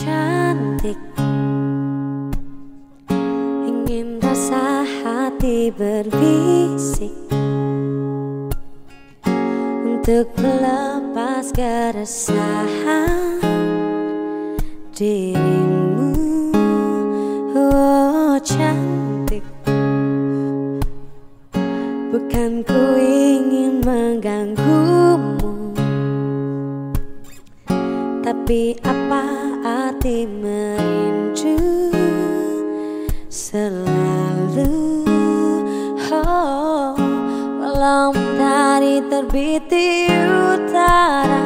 cantik. Ingin rasa hati berbisik. Untuk melepas keresahan dirimu. Oh cantik. Bukan ku ingin mengganggumu. Tapi apa arti merindu selalu. Oh malam dari terbit di utara.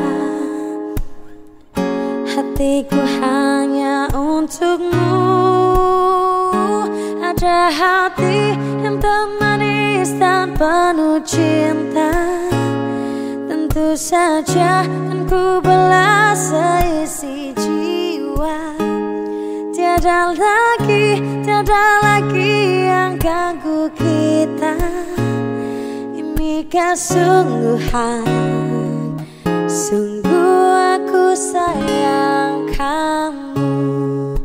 Hatiku hanya untukmu. Ada hati yang tak manis dan penuh cinta. Tentu saja kan ku belas seisi jiwa Tiada lagi, tiada lagi yang ganggu kita. Ini kesungguhan. Sungguh aku sayang kamu.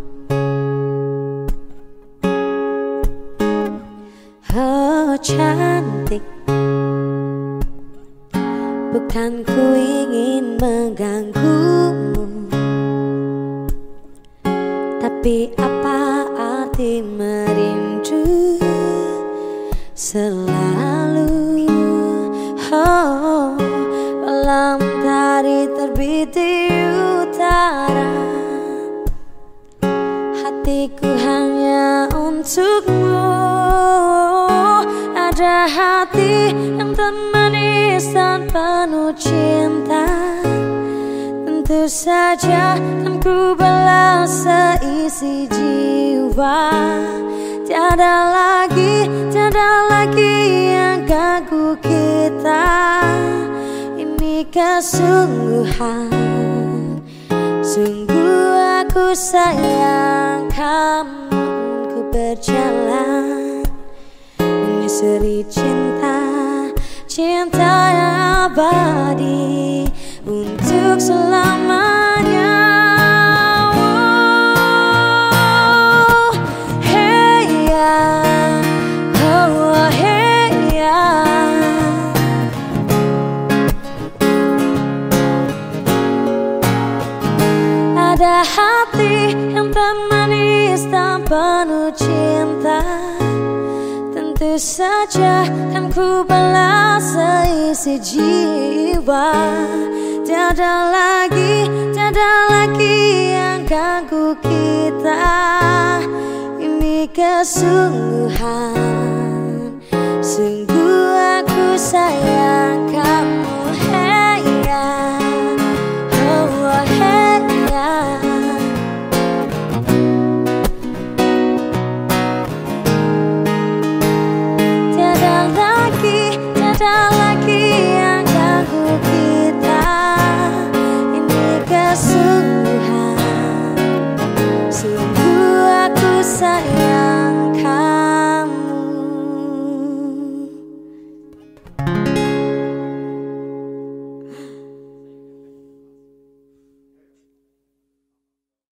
Oh cantik. Bukan ku ingin mengganggumu tapi apa arti merindu selalu? Oh malam dari terbit di utara. Hatiku hanya untukmu. Ada hati yang termanis dan penuh cinta. Tentu saja balas seisi jiwa. Tiada lagi, tiada lagi yang ganggu kita. Ini kesungguhan. Sungguh aku sayang kamu Ku berjalan. Menyusuri cinta Cinta yang abadi. Untuk selamanya Ada hati yang tak manis dan penuh cinta. Tentu saja kan ku balas seisi jiwa. Tiada lagi, tiada lagi yang ganggu kita. Ini kesungguhan. Sungguh sayang kamu.